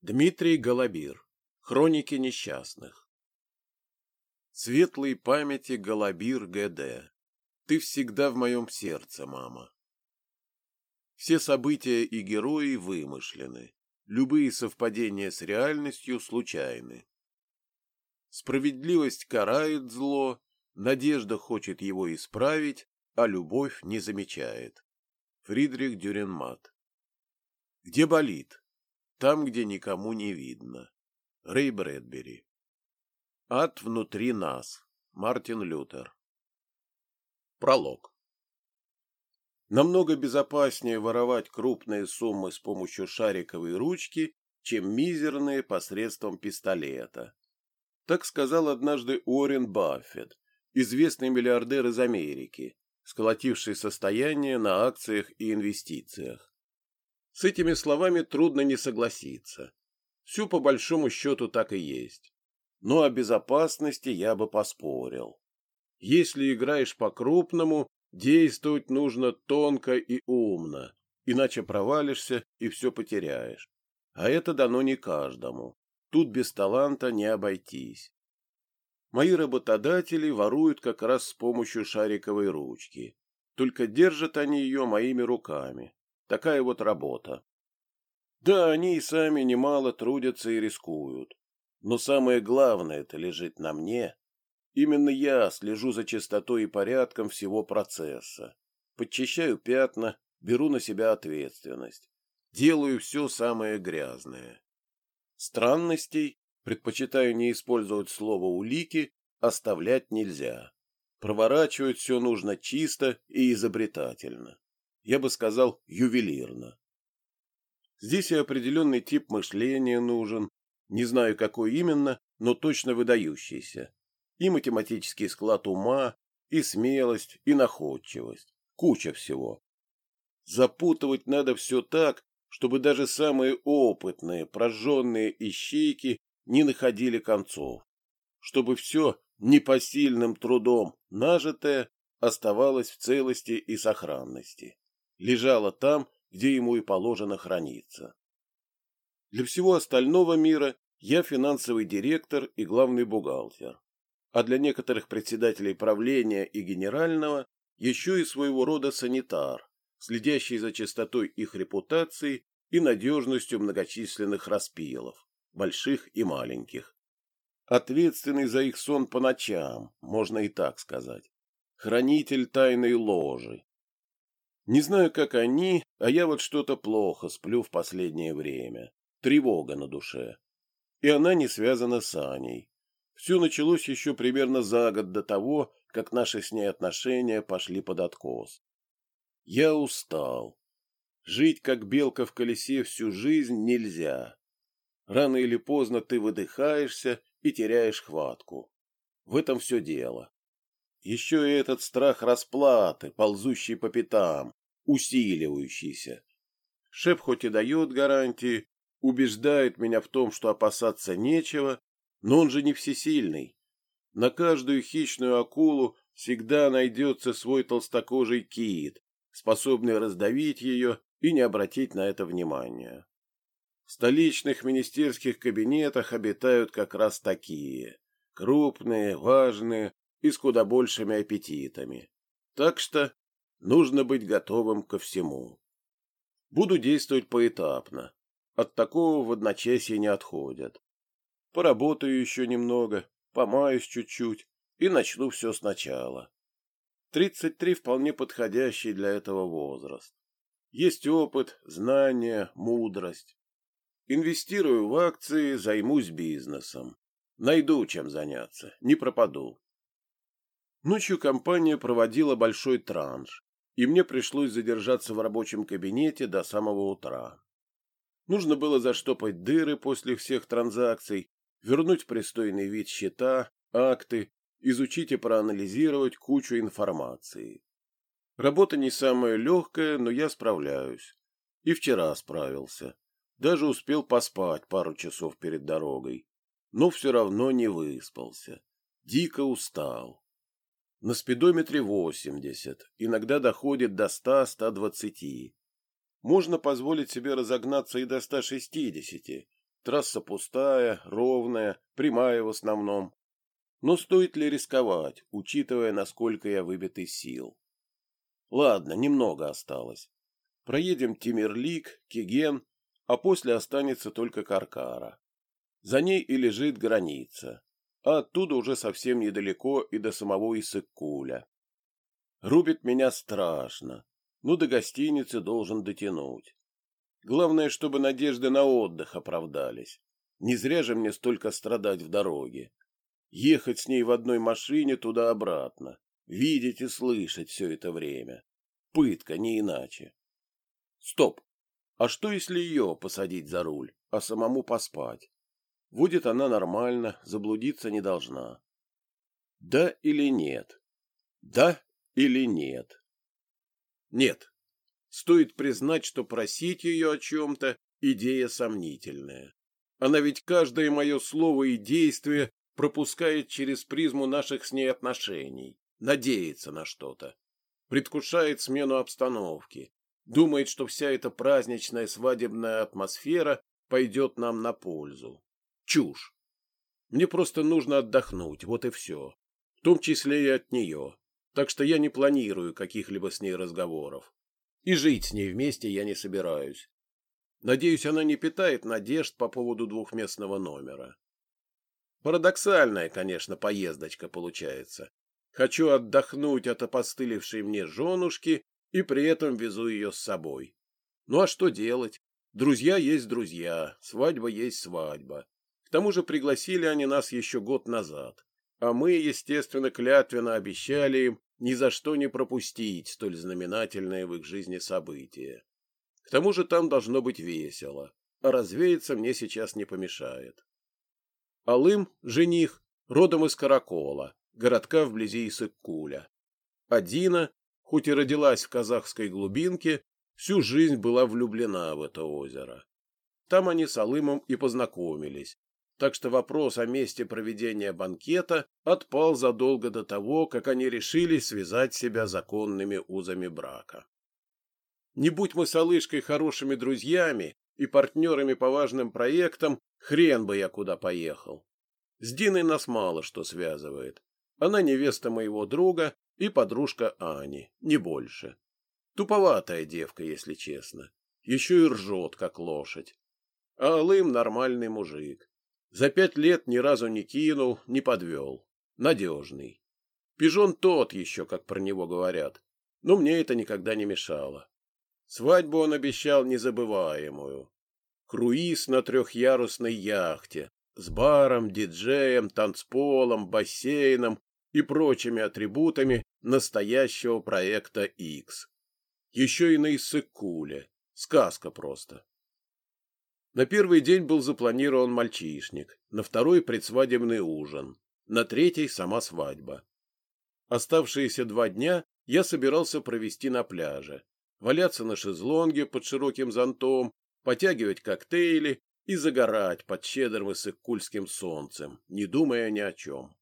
Дмитрий Голобир. Хроники несчастных. Светлой памяти Голобир ГД. Ты всегда в моем сердце, мама. Все события и герои вымышлены. Любые совпадения с реальностью случайны. Справедливость карает зло, надежда хочет его исправить, а любовь не замечает. Фридрих Дюренмат. Где болит? Там, где никому не видно. Рэй Брэдбери. Ад внутри нас. Мартин Лютер. Пролог. Намного безопаснее воровать крупные суммы с помощью шариковой ручки, чем мизерные посредством пистолета. Так сказал однажды Уоррен Баффет, известный миллиардер из Америки, сколотивший состояние на акциях и инвестициях. С этими словами трудно не согласиться. Все по большому счету так и есть. Но о безопасности я бы поспорил. Если играешь по-крупному, действовать нужно тонко и умно, иначе провалишься и все потеряешь. А это дано не каждому. Тут без таланта не обойтись. Мои работодатели воруют как раз с помощью шариковой ручки. Только держат они ее моими руками. Такая вот работа. Да, они и сами немало трудятся и рискуют. Но самое главное это лежит на мне. Именно я слежу за чистотой и порядком всего процесса. Подчищаю пятна, беру на себя ответственность. Делаю все самое грязное. Странностей, предпочитаю не использовать слово «улики», оставлять нельзя. Проворачивать все нужно чисто и изобретательно я бы сказал, ювелирно. Здесь и определенный тип мышления нужен, не знаю, какой именно, но точно выдающийся. И математический склад ума, и смелость, и находчивость. Куча всего. Запутывать надо все так, чтобы даже самые опытные, прожженные ищейки не находили концов. Чтобы все непосильным трудом нажитое оставалось в целости и сохранности лежала там, где ему и положено храниться. Для всего остального мира я финансовый директор и главный бухгалтер, а для некоторых председателей правления и генерального еще и своего рода санитар, следящий за чистотой их репутации и надежностью многочисленных распилов, больших и маленьких. Ответственный за их сон по ночам, можно и так сказать. Хранитель тайной ложи, не знаю, как они, а я вот что-то плохо сплю в последнее время. Тревога на душе. И она не связана с Аней. Все началось еще примерно за год до того, как наши с ней отношения пошли под откос. Я устал. Жить как белка в колесе всю жизнь нельзя. Рано или поздно ты выдыхаешься и теряешь хватку. В этом все дело. Еще и этот страх расплаты, ползущий по пятам, усиливающийся. Шеф хоть и дает гарантии, убеждает меня в том, что опасаться нечего, но он же не всесильный. На каждую хищную акулу всегда найдется свой толстокожий кит, способный раздавить ее и не обратить на это внимания. В столичных министерских кабинетах обитают как раз такие, крупные, важные и с куда большими аппетитами. Так что Нужно быть готовым ко всему. Буду действовать поэтапно. От такого в одночасье не отходят. Поработаю еще немного, помаюсь чуть-чуть и начну все сначала. Тридцать три вполне подходящий для этого возраст. Есть опыт, знания, мудрость. Инвестирую в акции, займусь бизнесом. Найду чем заняться, не пропаду. Ночью компания проводила большой транш и мне пришлось задержаться в рабочем кабинете до самого утра. Нужно было заштопать дыры после всех транзакций, вернуть пристойный вид счета, акты, изучить и проанализировать кучу информации. Работа не самая легкая, но я справляюсь. И вчера справился. Даже успел поспать пару часов перед дорогой. Но все равно не выспался. Дико устал. На спидометре 80, иногда доходит до 100-120. Можно позволить себе разогнаться и до 160, Трасса пустая, ровная, прямая в основном. Но стоит ли рисковать, учитывая, насколько я выбит из сил? Ладно, немного осталось. Проедем Тимирлик, Киген, а после останется только Каркара. За ней и лежит граница, а оттуда уже совсем недалеко и до самого Исыккуля. Рубит меня страшно, но до гостиницы должен дотянуть. Главное, чтобы надежды на отдых оправдались. Не зря же мне столько страдать в дороге. Ехать с ней в одной машине туда-обратно. Видеть и слышать все это время. Пытка, не иначе. Стоп. А что, если ее посадить за руль, а самому поспать? Будет она нормально, заблудиться не должна. Да или нет? Да или нет? Нет. Стоит признать, что просить ее о чем-то – идея сомнительная. Она ведь каждое мое слово и действие пропускает через призму наших с ней отношений, надеется на что-то, предвкушает смену обстановки, думает, что вся эта праздничная свадебная атмосфера пойдет нам на пользу. Чушь. Мне просто нужно отдохнуть, вот и все. В том числе и от нее. Так что я не планирую каких-либо с ней разговоров. И жить с ней вместе я не собираюсь. Надеюсь, она не питает надежд по поводу двухместного номера. Парадоксальная, конечно, поездочка получается. Хочу отдохнуть от опостылевшей мне женушки и при этом везу ее с собой. Ну а что делать? Друзья есть друзья, свадьба есть свадьба. К тому же пригласили они нас еще год назад, а мы, естественно, клятвенно обещали им ни за что не пропустить столь знаменательное в их жизни событие. К тому же там должно быть весело, а развеяться мне сейчас не помешает. Алым, жених, родом из Каракола, городка вблизи Исыккуля. А Дина, хоть и родилась в казахской глубинке, всю жизнь была влюблена в это озеро. Там они с Алымом и познакомились, так что вопрос о месте проведения банкета отпал задолго до того, как они решили связать себя законными узами брака. Не будь мы с Алышкой хорошими друзьями и партнерами по важным проектам, хрен бы я куда поехал. С Диной нас мало что связывает. Она невеста моего друга и подружка Ани, не больше. Туповатая девка, если честно. Еще и ржет, как лошадь. А Алым нормальный мужик. За пять лет ни разу не кинул, не подвел. Надежный. Пижон тот еще, как про него говорят. Но мне это никогда не мешало. Свадьбу он обещал незабываемую. Круиз на трехъярусной яхте с баром, диджеем, танцполом, бассейном и прочими атрибутами настоящего проекта X. Еще и на Иссыкуле. Сказка просто. На первый день был запланирован мальчишник, на второй предсвадебный ужин, на третий сама свадьба. Оставшиеся два дня я собирался провести на пляже, валяться на шезлонге под широким зонтом, потягивать коктейли и загорать под щедрым иссыкульским солнцем, не думая ни о чем.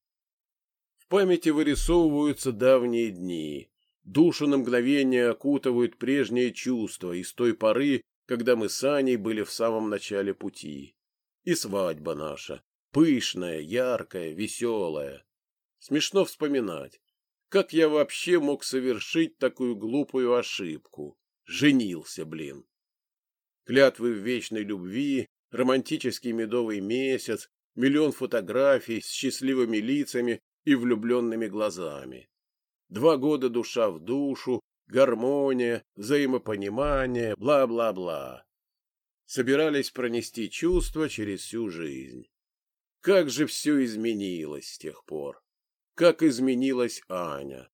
В памяти вырисовываются давние дни. Душу на мгновение окутывают прежние чувства из той поры, когда мы с Аней были в самом начале пути. И свадьба наша, пышная, яркая, веселая. Смешно вспоминать, как я вообще мог совершить такую глупую ошибку. Женился, блин. Клятвы в вечной любви, романтический медовый месяц, миллион фотографий с счастливыми лицами и влюбленными глазами. Два года душа в душу, гармония, взаимопонимание, бла-бла-бла. Собирались пронести чувства через всю жизнь. Как же все изменилось с тех пор. Как изменилась Аня.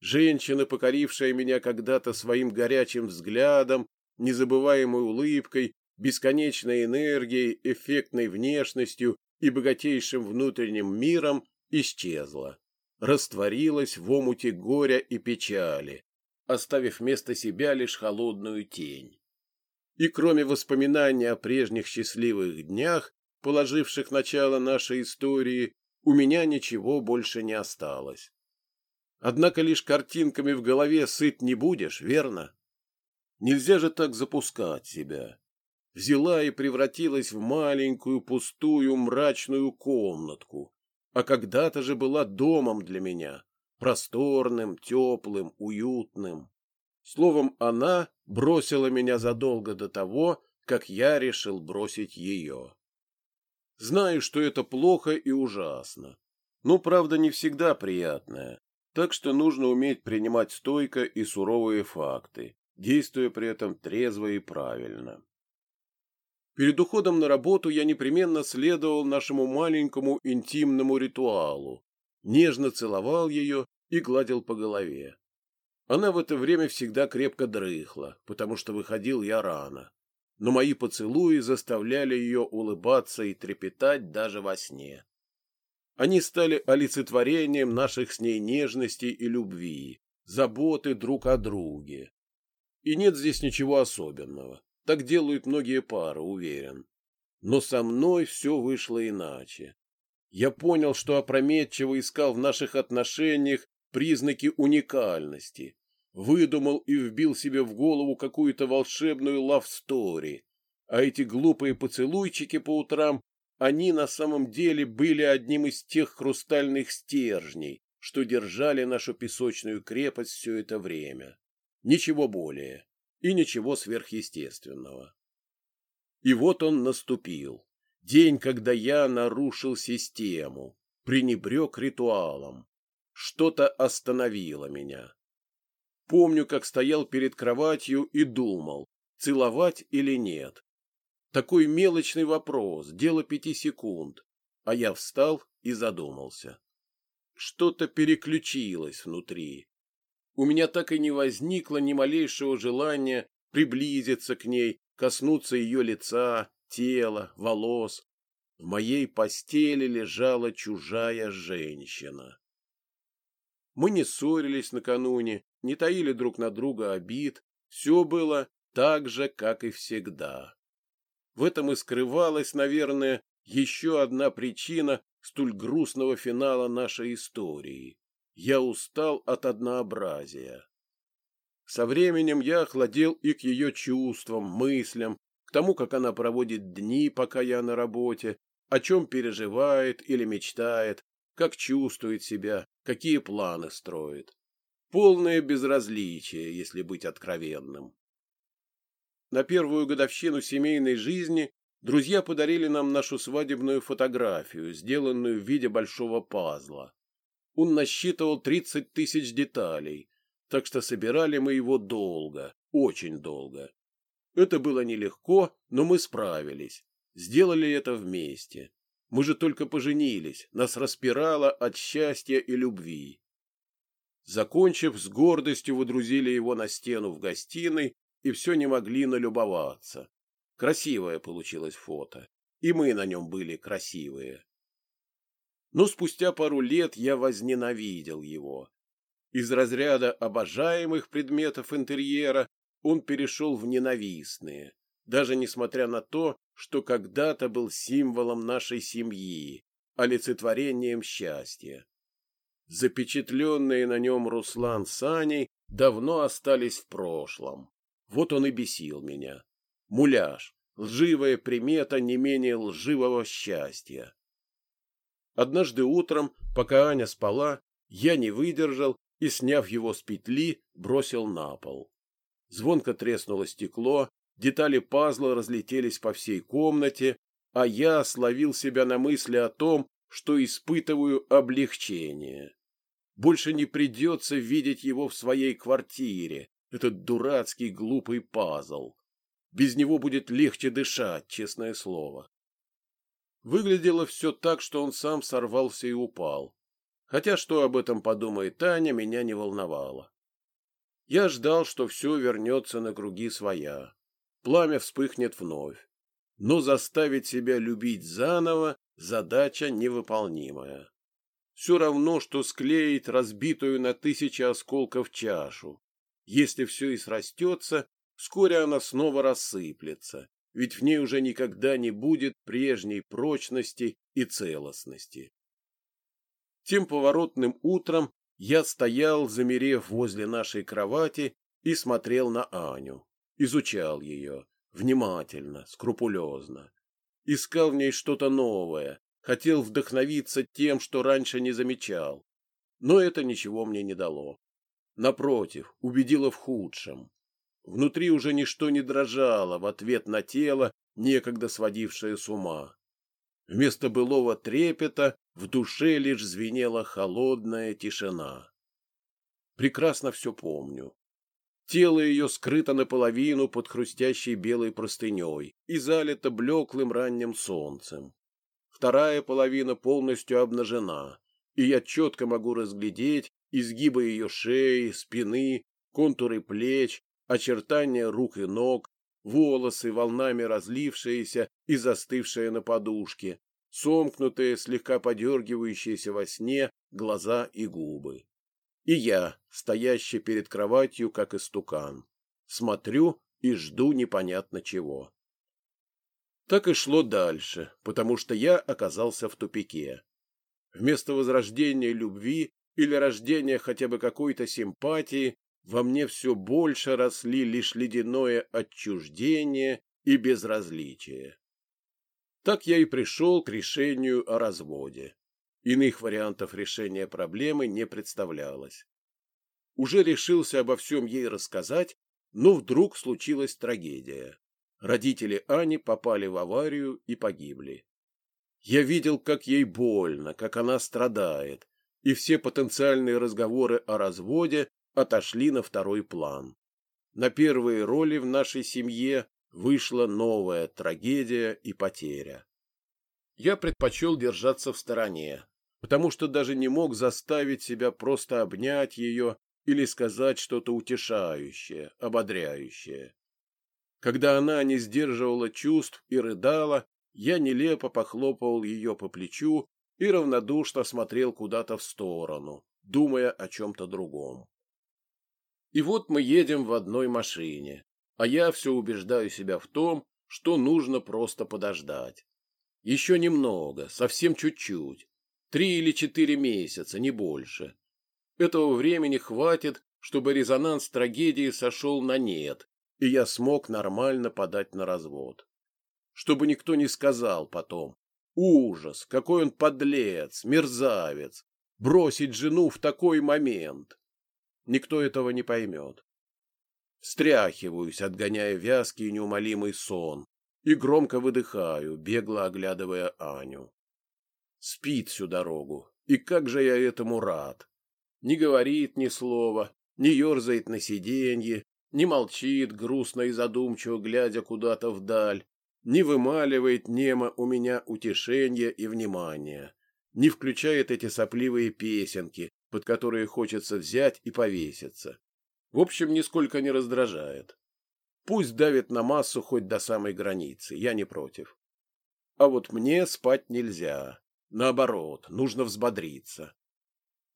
Женщина, покорившая меня когда-то своим горячим взглядом, незабываемой улыбкой, бесконечной энергией, эффектной внешностью и богатейшим внутренним миром, исчезла, растворилась в омуте горя и печали, оставив вместо себя лишь холодную тень. И кроме воспоминаний о прежних счастливых днях, положивших начало нашей истории, у меня ничего больше не осталось. Однако лишь картинками в голове сыт не будешь, верно? Нельзя же так запускать себя. взяла и превратилась в маленькую, пустую, мрачную комнатку, а когда-то же была домом для меня, просторным, теплым, уютным. Словом, она бросила меня задолго до того, как я решил бросить ее. Знаю, что это плохо и ужасно, но правда не всегда приятная, так что нужно уметь принимать стойко и суровые факты, действуя при этом трезво и правильно. Перед уходом на работу я непременно следовал нашему маленькому интимному ритуалу, нежно целовал ее и гладил по голове. Она в это время всегда крепко дрыхла, потому что выходил я рано. Но мои поцелуи заставляли ее улыбаться и трепетать даже во сне. Они стали олицетворением наших с ней нежности и любви, заботы друг о друге. И нет здесь ничего особенного. Так делают многие пары, уверен. Но со мной все вышло иначе. Я понял, что опрометчиво искал в наших отношениях признаки уникальности, выдумал и вбил себе в голову какую-то волшебную лав-стори, а эти глупые поцелуйчики по утрам, они на самом деле были одним из тех хрустальных стержней, что держали нашу песочную крепость все это время. Ничего более и ничего сверхъестественного. И вот он наступил. День, когда я нарушил систему, пренебрег ритуалом. Что-то остановило меня. Помню, как стоял перед кроватью и думал, целовать или нет. Такой мелочный вопрос, дело пяти секунд. А я встал и задумался. Что-то переключилось внутри. У меня так и не возникло ни малейшего желания приблизиться к ней, коснуться ее лица, тела, волос. В моей постели лежала чужая женщина. Мы не ссорились накануне, не таили друг на друга обид, все было так же, как и всегда. В этом и скрывалась, наверное, еще одна причина столь грустного финала нашей истории. Я устал от однообразия. Со временем я охладел и к ее чувствам, мыслям, тому, как она проводит дни, пока я на работе, о чем переживает или мечтает, как чувствует себя, какие планы строит. Полное безразличие, если быть откровенным. На первую годовщину семейной жизни друзья подарили нам нашу свадебную фотографию, сделанную в виде большого пазла. Он насчитывал 30 тысяч деталей, так что собирали мы его долго, очень долго. Это было нелегко, но мы справились. Сделали это вместе. Мы же только поженились, нас распирало от счастья и любви. Закончив, с гордостью выдрузили его на стену в гостиной и все не могли налюбоваться. Красивое получилось фото, и мы на нем были красивые. Но спустя пару лет я возненавидел его. Из разряда обожаемых предметов интерьера он перешел в ненавистные, даже несмотря на то, что когда-то был символом нашей семьи, олицетворением счастья. Запечатленные на нем Руслан с Аней давно остались в прошлом. Вот он и бесил меня. Муляж, лживая примета не менее лживого счастья. Однажды утром, пока Аня спала, я не выдержал и, сняв его с петли, бросил на пол. Звонко треснуло стекло, детали пазла разлетелись по всей комнате, а я словил себя на мысли о том, что испытываю облегчение. Больше не придется видеть его в своей квартире, этот дурацкий глупый пазл. Без него будет легче дышать, честное слово. Выглядело все так, что он сам сорвался и упал. Хотя что об этом подумает Таня, меня не волновало. Я ждал, что все вернется на круги своя. Пламя вспыхнет вновь. Но заставить себя любить заново – задача невыполнимая. Все равно, что склеить разбитую на тысячи осколков чашу. Если все и срастется, вскоре она снова рассыплется, ведь в ней уже никогда не будет прежней прочности и целостности. Тем поворотным утром я стоял, замерев возле нашей кровати, и смотрел на Аню, изучал ее, внимательно, скрупулезно. Искал в ней что-то новое, хотел вдохновиться тем, что раньше не замечал. Но это ничего мне не дало. Напротив, убедило в худшем. Внутри уже ничто не дрожало в ответ на тело, некогда сводившее с ума. Вместо былого трепета в душе лишь звенела холодная тишина. Прекрасно все помню. Тело ее скрыто наполовину под хрустящей белой простыней и залито блеклым ранним солнцем. Вторая половина полностью обнажена, и я четко могу разглядеть изгибы ее шеи, спины, контуры плеч, очертания рук и ног, волосы, волнами разлившиеся и застывшие на подушке, сомкнутые, слегка подергивающиеся во сне глаза и губы. И я, стоящий перед кроватью, как истукан, смотрю и жду непонятно чего. Так и шло дальше, потому что я оказался в тупике. Вместо возрождения любви или рождения хотя бы какой-то симпатии во мне все больше росли лишь ледяное отчуждение и безразличие. Так я и пришел к решению о разводе. Иных вариантов решения проблемы не представлялось. Уже решился обо всем ей рассказать, но вдруг случилась трагедия. Родители Ани попали в аварию и погибли. Я видел, как ей больно, как она страдает, и все потенциальные разговоры о разводе отошли на второй план. На первые роли в нашей семье вышла новая трагедия и потеря. Я предпочел держаться в стороне, потому что даже не мог заставить себя просто обнять ее или сказать что-то утешающее, ободряющее. Когда она не сдерживала чувств и рыдала, я нелепо похлопывал ее по плечу и равнодушно смотрел куда-то в сторону, думая о чем-то другом. И вот мы едем в одной машине, а я все убеждаю себя в том, что нужно просто подождать. Еще немного, совсем чуть-чуть. Три или четыре месяца, не больше. Этого времени хватит, чтобы резонанс трагедии сошел на нет, и я смог нормально подать на развод. Чтобы никто не сказал потом. Ужас, какой он подлец, мерзавец. Бросить жену в такой момент. Никто этого не поймет. Стряхиваюсь, отгоняя вязкий и неумолимый сон, и громко выдыхаю, бегло оглядывая Аню. Спит всю дорогу, и как же я этому рад. Не говорит ни слова, не ерзает на сиденье, не молчит, грустно и задумчиво глядя куда-то вдаль, не вымаливает немо у меня утешения и внимания, не включает эти сопливые песенки, под которые хочется взять и повеситься. В общем, нисколько не раздражает. Пусть давит на массу хоть до самой границы, я не против. А вот мне спать нельзя. Наоборот, нужно взбодриться.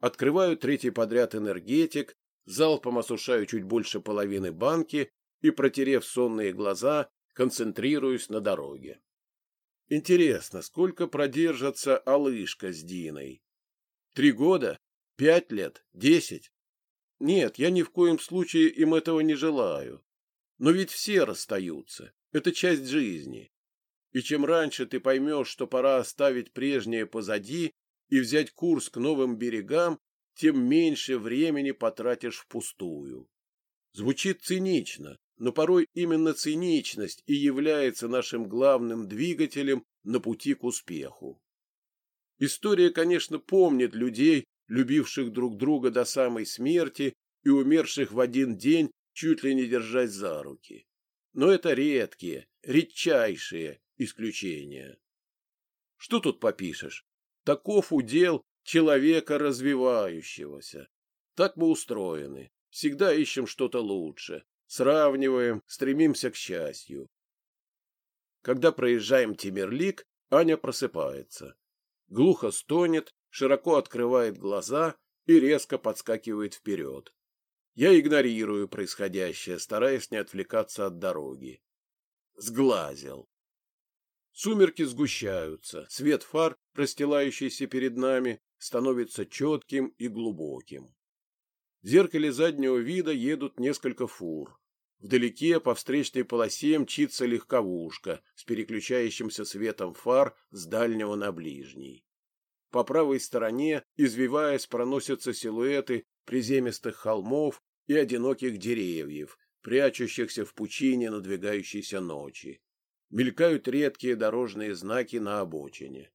Открываю третий подряд энергетик, залпом осушаю чуть больше половины банки и, протерев сонные глаза, концентрируюсь на дороге. Интересно, сколько продержится Алышка с Диной? Три года? Пять лет? Десять? Нет, я ни в коем случае им этого не желаю. Но ведь все расстаются. Это часть жизни. И чем раньше ты поймешь, что пора оставить прежнее позади и взять курс к новым берегам, тем меньше времени потратишь впустую. Звучит цинично, но порой именно циничность и является нашим главным двигателем на пути к успеху. История, конечно, помнит людей, любивших друг друга до самой смерти и умерших в один день, чуть ли не держась за руки. Но это редкие, редчайшие исключения. Что тут попишешь? Таков удел человека развивающегося. Так мы устроены. Всегда ищем что-то лучше. Сравниваем, стремимся к счастью. Когда проезжаем Тимирлик, Аня просыпается. Глухо стонет, широко открывает глаза и резко подскакивает вперед. Я игнорирую происходящее, стараясь не отвлекаться от дороги. Сглазил. Сумерки сгущаются, свет фар, расстилающийся перед нами, становится четким и глубоким. В зеркале заднего вида едут несколько фур. Вдалеке по встречной полосе мчится легковушка с переключающимся светом фар с дальнего на ближний. По правой стороне, извиваясь, проносятся силуэты приземистых холмов и одиноких деревьев, прячущихся в пучине надвигающейся ночи. Мелькают редкие дорожные знаки на обочине.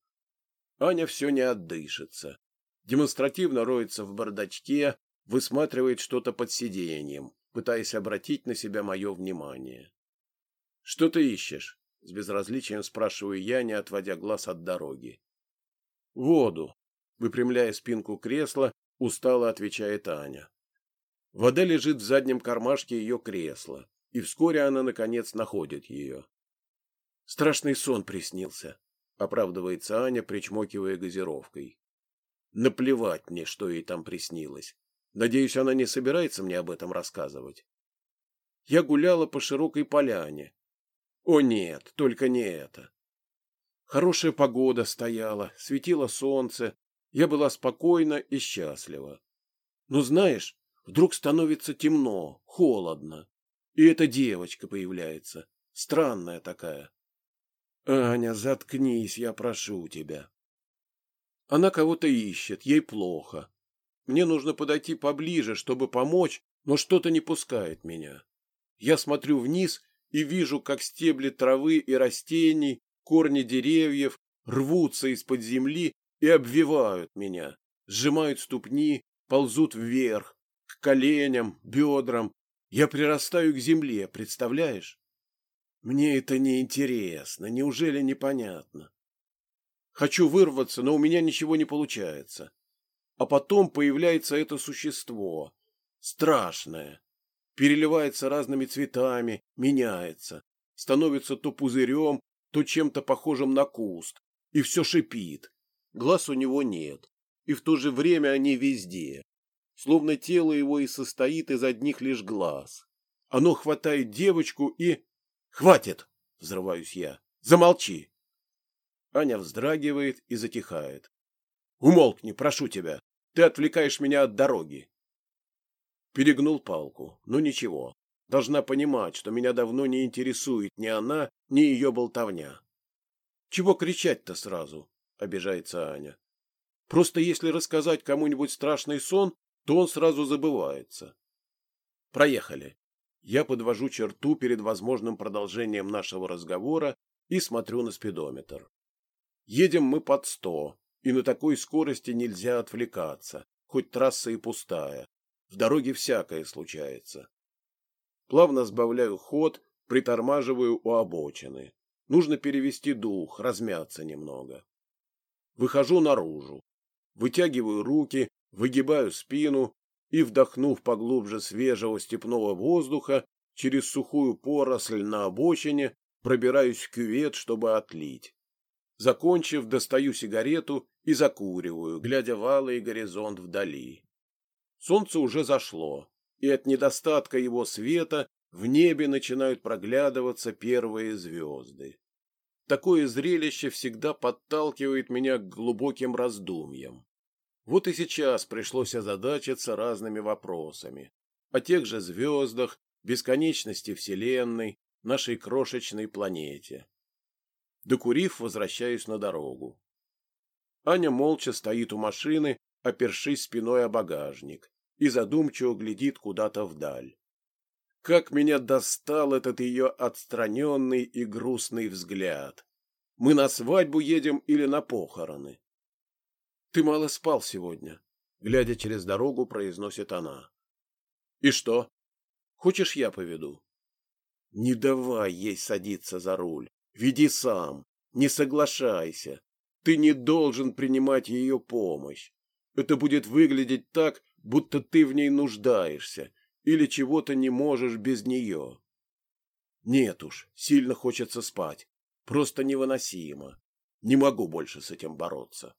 Аня все не отдышится. Демонстративно роется в бардачке, высматривает что-то под сиденьем, пытаясь обратить на себя мое внимание. — Что ты ищешь? — с безразличием спрашиваю я, не отводя глаз от дороги. — Воду. Выпрямляя спинку кресла, устало отвечает Аня. Вода лежит в заднем кармашке ее кресла, и вскоре она, наконец, находит ее. Страшный сон приснился, оправдывается Аня, причмокивая газировкой. Наплевать мне, что ей там приснилось. Надеюсь, она не собирается мне об этом рассказывать. Я гуляла по широкой поляне. О нет, только не это. Хорошая погода стояла, светило солнце, я была спокойна и счастлива. Но знаешь, вдруг становится темно, холодно, и эта девочка появляется, странная такая. Аня, заткнись, я прошу тебя. Она кого-то ищет, ей плохо. Мне нужно подойти поближе, чтобы помочь, но что-то не пускает меня. Я смотрю вниз и вижу, как стебли травы и растений, корни деревьев рвутся из-под земли и обвивают меня, сжимают ступни, ползут вверх, к коленям, бедрам. Я прирастаю к земле, представляешь? Мне это не интересно, неужели непонятно? Хочу вырваться, но у меня ничего не получается. А потом появляется это существо. Страшное. Переливается разными цветами, меняется. Становится то пузырем, то чем-то похожим на куст. И все шипит. Глаз у него нет. И в то же время они везде. Словно тело его и состоит из одних лишь глаз. Оно хватает девочку и... «Хватит!» — взрываюсь я. «Замолчи!» Аня вздрагивает и затихает. «Умолкни, прошу тебя. Ты отвлекаешь меня от дороги. Перегнул палку. Ну ничего. Должна понимать, что меня давно не интересует ни она, ни ее болтовня. Чего кричать-то сразу? Обижается Аня. Просто если рассказать кому-нибудь страшный сон, то он сразу забывается. Проехали. Я подвожу черту перед возможным продолжением нашего разговора и смотрю на спидометр. Едем мы под сто, и на такой скорости нельзя отвлекаться, хоть трасса и пустая. В дороге всякое случается. Плавно сбавляю ход, притормаживаю у обочины. Нужно перевести дух, размяться немного. Выхожу наружу. Вытягиваю руки, выгибаю спину и, вдохнув поглубже свежего степного воздуха, через сухую поросль на обочине пробираюсь в кювет, чтобы отлить. Закончив, достаю сигарету и закуриваю, глядя в алый горизонт вдали. Солнце уже зашло, и от недостатка его света в небе начинают проглядываться первые звезды. Такое зрелище всегда подталкивает меня к глубоким раздумьям. Вот и сейчас пришлось озадачиться разными вопросами. О тех же звездах, бесконечности Вселенной, нашей крошечной планете. Докурив, возвращаюсь на дорогу. Аня молча стоит у машины, опершись спиной о багажник, и задумчиво глядит куда-то вдаль. Как меня достал этот ее отстраненный и грустный взгляд. Мы на свадьбу едем или на похороны? Ты мало спал сегодня, глядя через дорогу, произносит она. И что? Хочешь, я поведу? Не давай ей садиться за руль. Веди сам. Не соглашайся. Ты не должен принимать ее помощь. Это будет выглядеть так, будто ты в ней нуждаешься или чего-то не можешь без нее. Нет уж, сильно хочется спать. Просто невыносимо. Не могу больше с этим бороться.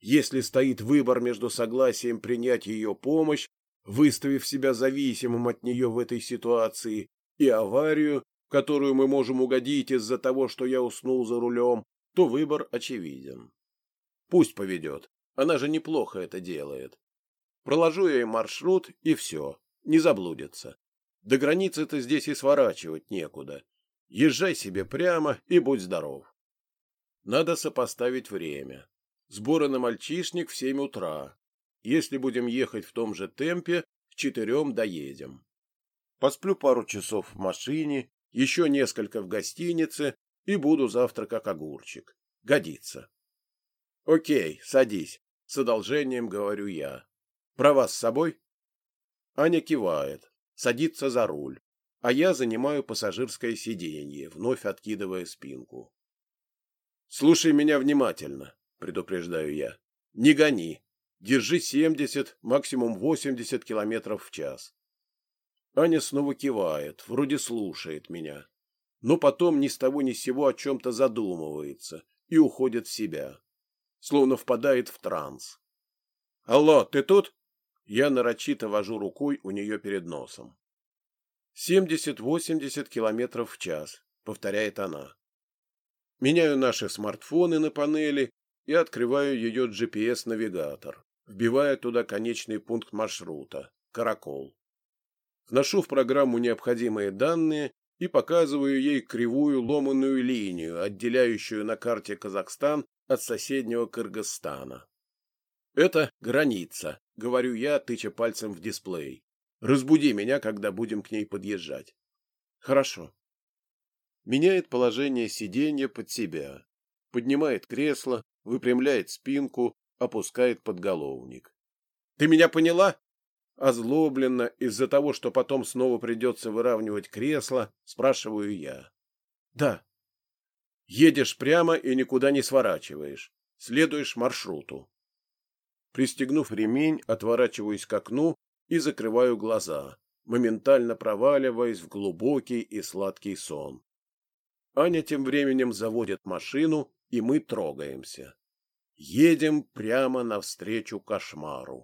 Если стоит выбор между согласием принять ее помощь, выставив себя зависимым от нее в этой ситуации, и аварию, которую мы можем угодить из-за того, что я уснул за рулем, то выбор очевиден. Пусть поведет, она же неплохо это делает. Проложу ей маршрут, и все, не заблудится. До границы-то здесь и сворачивать некуда. Езжай себе прямо и будь здоров. Надо сопоставить время. Сборы на мальчишник в семь утра. Если будем ехать в том же темпе, к четырем доедем. Посплю пару часов в машине, еще несколько в гостинице и буду завтра как огурчик. Годится. Окей, садись. С одолжением говорю я. Права с собой? Аня кивает, садится за руль, а я занимаю пассажирское сиденье, вновь откидывая спинку. Слушай меня внимательно, предупреждаю я. Не гони. Держи 70, максимум 80 километров в час. Аня снова кивает, вроде слушает меня, но потом ни с того ни с сего о чем-то задумывается и уходит в себя, словно впадает в транс. «Алло, ты тут?» Я нарочито вожу рукой у нее перед носом. «Семьдесят-восемьдесят километров в час», — повторяет она. Меняю наши смартфоны на панели и открываю ее GPS-навигатор, вбивая туда конечный пункт маршрута – Каракол. Вношу в программу необходимые данные и показываю ей кривую ломаную линию, отделяющую на карте Казахстан от соседнего Кыргызстана. Это граница, говорю я, тыча пальцем в дисплей. Разбуди меня, когда будем к ней подъезжать. Хорошо. Меняет положение сиденья под себя. Поднимает кресло, выпрямляет спинку, опускает подголовник. Ты меня поняла? Озлобленно из-за того, что потом снова придется выравнивать кресло, спрашиваю я. Да. Едешь прямо и никуда не сворачиваешь. Следуешь маршруту. Пристегнув ремень, отворачиваюсь к окну и закрываю глаза, моментально проваливаясь в глубокий и сладкий сон. Аня тем временем заводит машину, и мы трогаемся. Едем прямо навстречу кошмару.